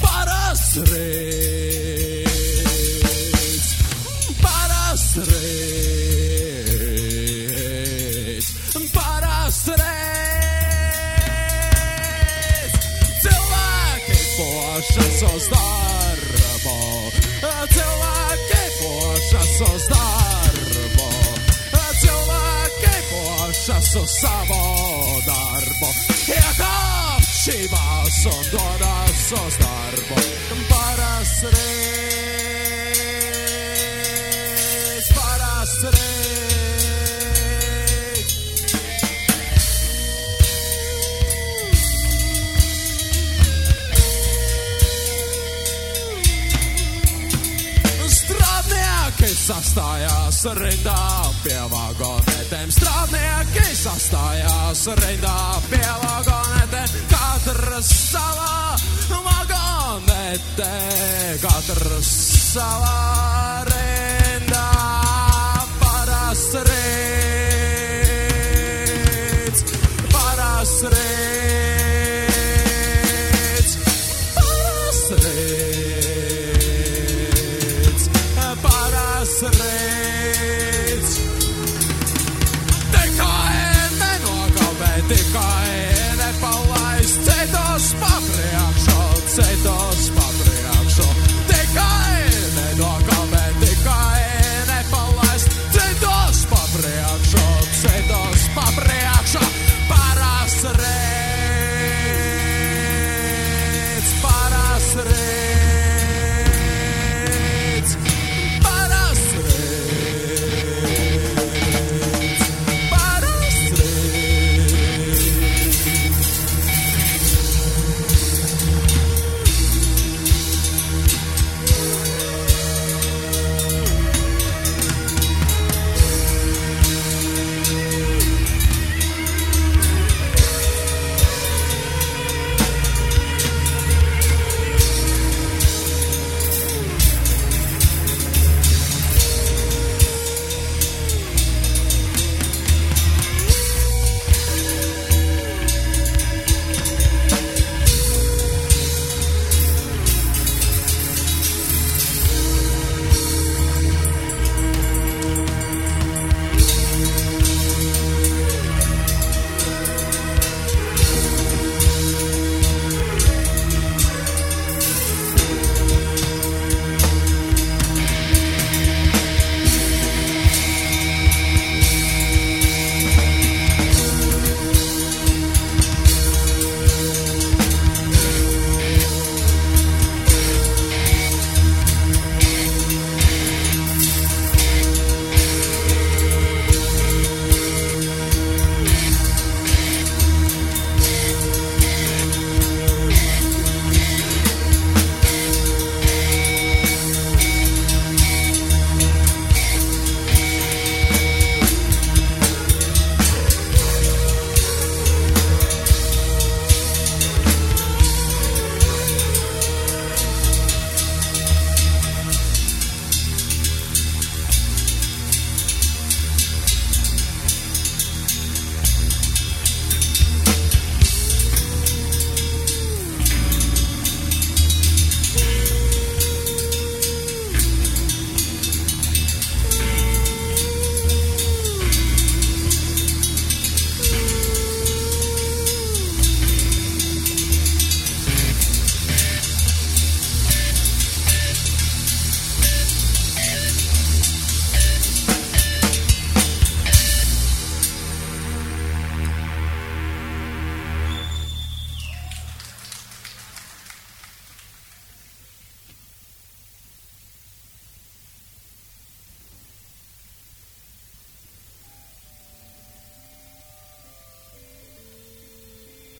parasts rīts, parasts rīts. Cilvēki pošas uz darbu, cilvēki pošas uz darbu, cilvēki pošas uz savu viva, son todas sastājās rindā pie vagonetēm. Strādnieki sastājās rindā pie vagonetēm. Katrs savā vagonetē, katrs savā rindā. Parasts rīts. correr.